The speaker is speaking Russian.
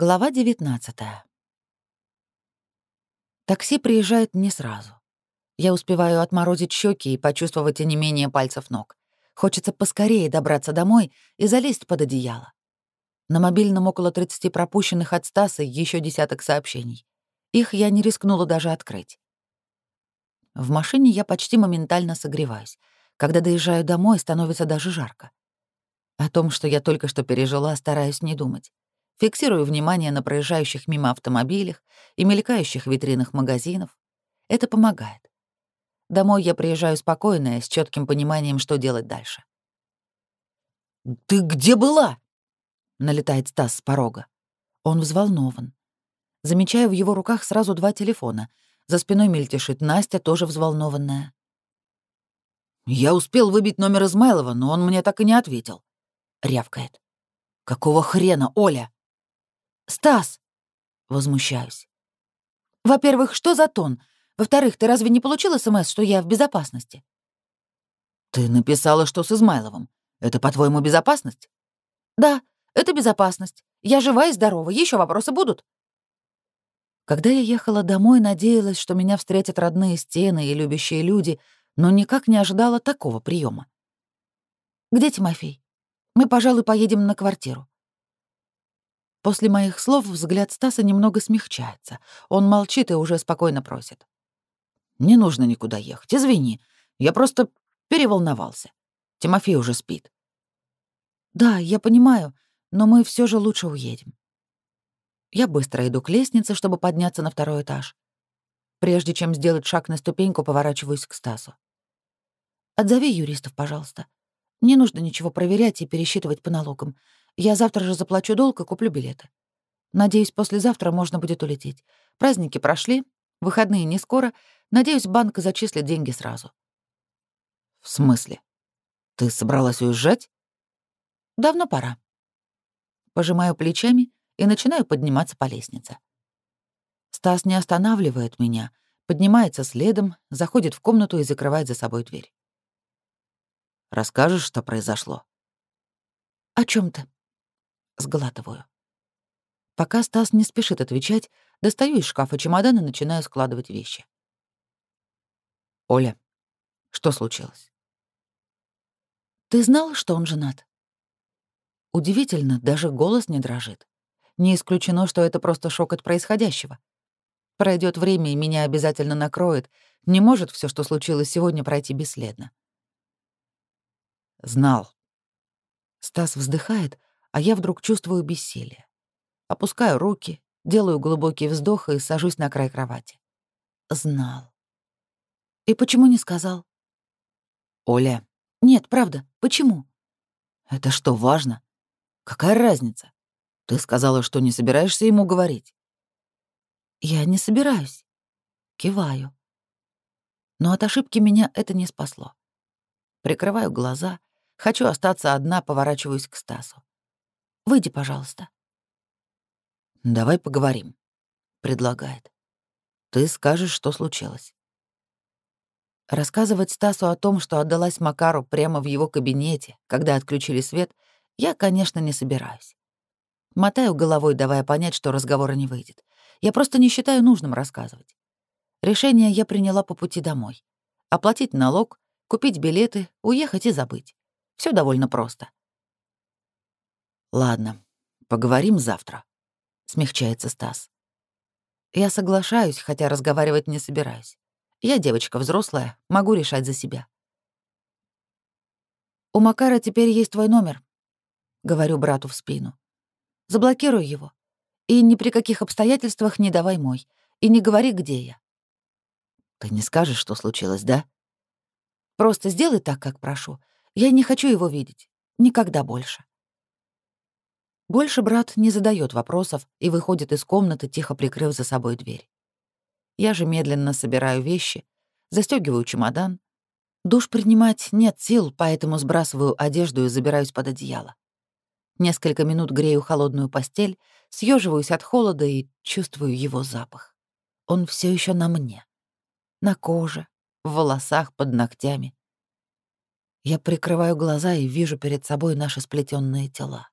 Глава 19 Такси приезжает не сразу. Я успеваю отморозить щеки и почувствовать не менее пальцев ног. Хочется поскорее добраться домой и залезть под одеяло. На мобильном около 30 пропущенных от Стаса еще десяток сообщений. Их я не рискнула даже открыть. В машине я почти моментально согреваюсь. Когда доезжаю домой, становится даже жарко. О том, что я только что пережила, стараюсь не думать фиксируя внимание на проезжающих мимо автомобилях и мелькающих витринах магазинов. Это помогает. Домой я приезжаю спокойная, с четким пониманием, что делать дальше. «Ты где была?» — налетает Стас с порога. Он взволнован. Замечаю в его руках сразу два телефона. За спиной мельтешит Настя, тоже взволнованная. «Я успел выбить номер Измайлова, но он мне так и не ответил», — рявкает. «Какого хрена, Оля?» «Стас!» — возмущаюсь. «Во-первых, что за тон? Во-вторых, ты разве не получил СМС, что я в безопасности?» «Ты написала, что с Измайловым. Это, по-твоему, безопасность?» «Да, это безопасность. Я жива и здорова. Еще вопросы будут?» Когда я ехала домой, надеялась, что меня встретят родные стены и любящие люди, но никак не ожидала такого приема. «Где Тимофей? Мы, пожалуй, поедем на квартиру. После моих слов взгляд Стаса немного смягчается. Он молчит и уже спокойно просит. «Не нужно никуда ехать, извини. Я просто переволновался. Тимофей уже спит». «Да, я понимаю, но мы все же лучше уедем». Я быстро иду к лестнице, чтобы подняться на второй этаж. Прежде чем сделать шаг на ступеньку, поворачиваюсь к Стасу. «Отзови юристов, пожалуйста. Не нужно ничего проверять и пересчитывать по налогам. Я завтра же заплачу долг и куплю билеты. Надеюсь, послезавтра можно будет улететь. Праздники прошли, выходные не скоро. Надеюсь, банк зачислит деньги сразу. В смысле? Ты собралась уезжать? Давно пора. Пожимаю плечами и начинаю подниматься по лестнице. Стас не останавливает меня, поднимается следом, заходит в комнату и закрывает за собой дверь. Расскажешь, что произошло? О чем ты? сглатываю. Пока Стас не спешит отвечать, достаю из шкафа чемодан и начинаю складывать вещи. «Оля, что случилось?» «Ты знал, что он женат?» Удивительно, даже голос не дрожит. Не исключено, что это просто шок от происходящего. Пройдет время, и меня обязательно накроет. Не может все, что случилось сегодня, пройти бесследно. Знал. Стас вздыхает, а я вдруг чувствую бессилие. Опускаю руки, делаю глубокий вздох и сажусь на край кровати. Знал. И почему не сказал? Оля. Нет, правда, почему? Это что, важно? Какая разница? Ты сказала, что не собираешься ему говорить. Я не собираюсь. Киваю. Но от ошибки меня это не спасло. Прикрываю глаза, хочу остаться одна, поворачиваюсь к Стасу. Выйди, пожалуйста». «Давай поговорим», — предлагает. «Ты скажешь, что случилось». Рассказывать Стасу о том, что отдалась Макару прямо в его кабинете, когда отключили свет, я, конечно, не собираюсь. Мотаю головой, давая понять, что разговора не выйдет. Я просто не считаю нужным рассказывать. Решение я приняла по пути домой. Оплатить налог, купить билеты, уехать и забыть. Все довольно просто. «Ладно, поговорим завтра», — смягчается Стас. «Я соглашаюсь, хотя разговаривать не собираюсь. Я девочка взрослая, могу решать за себя». «У Макара теперь есть твой номер», — говорю брату в спину. «Заблокируй его. И ни при каких обстоятельствах не давай мой. И не говори, где я». «Ты не скажешь, что случилось, да?» «Просто сделай так, как прошу. Я не хочу его видеть. Никогда больше». Больше брат не задает вопросов и выходит из комнаты, тихо прикрыв за собой дверь. Я же медленно собираю вещи, застегиваю чемодан. Душ принимать нет сил, поэтому сбрасываю одежду и забираюсь под одеяло. Несколько минут грею холодную постель, съеживаюсь от холода и чувствую его запах. Он все еще на мне. На коже, в волосах, под ногтями. Я прикрываю глаза и вижу перед собой наши сплетенные тела.